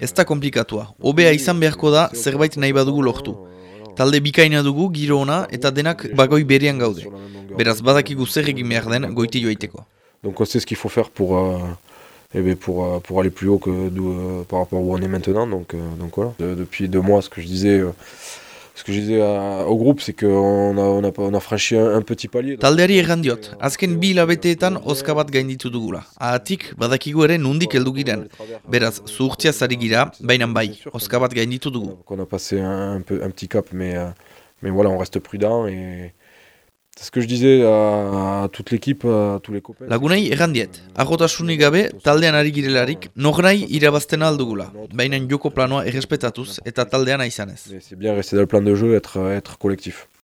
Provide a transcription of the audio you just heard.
Ez da komplikatua. Hobea izan beharko da zerbait nahi badugu lortu. Talde bikaina dugu, giro ona, eta denak bagoi berean gaude. Beraz, badakigu zer egin behar den goiti joaiteko. Donc on sait ce qu'il faut faire pour, euh, eh bien, pour, euh, pour aller plus haut que euh, par rapport à où on est maintenant. Donc, euh, donc voilà. De- depuis deux mois, ce que je disais, euh, ce que je disais au groupe, c'est qu'on a, on a, on a franchi un, un petit palier. Taldeari erran diot, azken bi hilabeteetan oska bat gainditu dugula. Ahatik, badakigu ere nundik heldu giren. Beraz, zuhurtzia zari gira, baina bai, oska bat gainditu dugu. On a passé un, un peu, un petit cap, mais, euh, mais voilà, on reste prudent. Et ce que je disais à, à toute l'équipe, à tous les copains. Lagunei erran diet, agotasunik gabe, taldean ari girelarik, nognai irabazten aldugula. Baina joko planoa errespetatuz eta taldean izanez. Mais c'est bien rester dans le plan de jeu, être, être collectif.